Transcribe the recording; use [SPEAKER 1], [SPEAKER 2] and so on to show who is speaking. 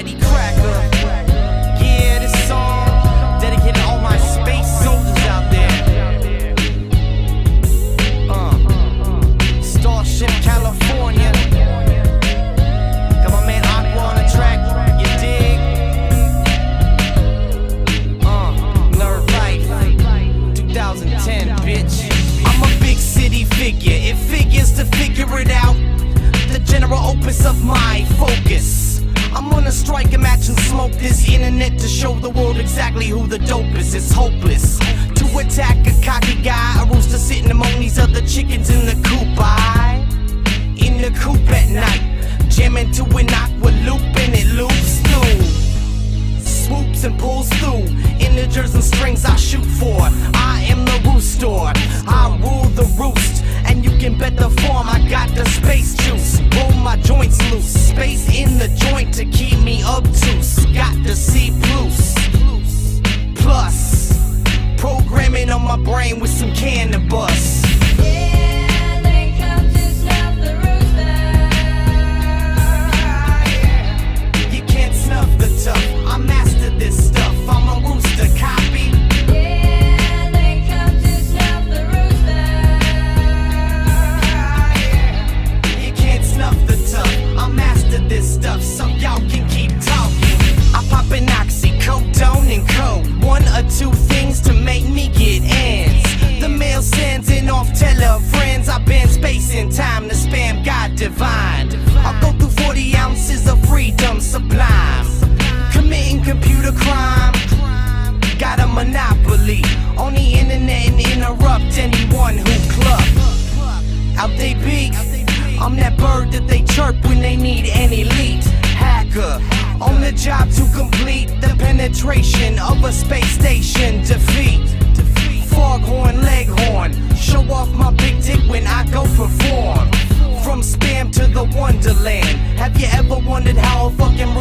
[SPEAKER 1] YTcracker. Yeah, this song dedicated to all my space soldiers out there. Uh, Starship, California. Got my man Aqua on the track, you dig? Uh, Nerve Life, 2010, bitch. I'm a big city figure, it figures to figure it out. The general opus of my focus. I'm gonna strike a match and smoke this internet to show the world exactly who the dope is. It's hopeless to attack a cocky guy, a rooster sitting among these other chickens in the coop. I in the coop at night, jamming to an aqua loop and it loops through swoops and pulls through. Integers and strings I shoot for. I am the rooster. I rule the roost. And you can bet the form I got the space juice. My joints loose. Space in the joint to keep me obtuse. Divine. I'll go through 40 ounces of freedom sublime. Committing computer crime. Got a monopoly on the internet and interrupt anyone who club. Out they beak. I'm that bird that they chirp when they need an elite hacker. On the job to complete the penetration of a space station. Defeat. Foghorn, leghorn. The wonderland. Have you ever wondered how a fucking?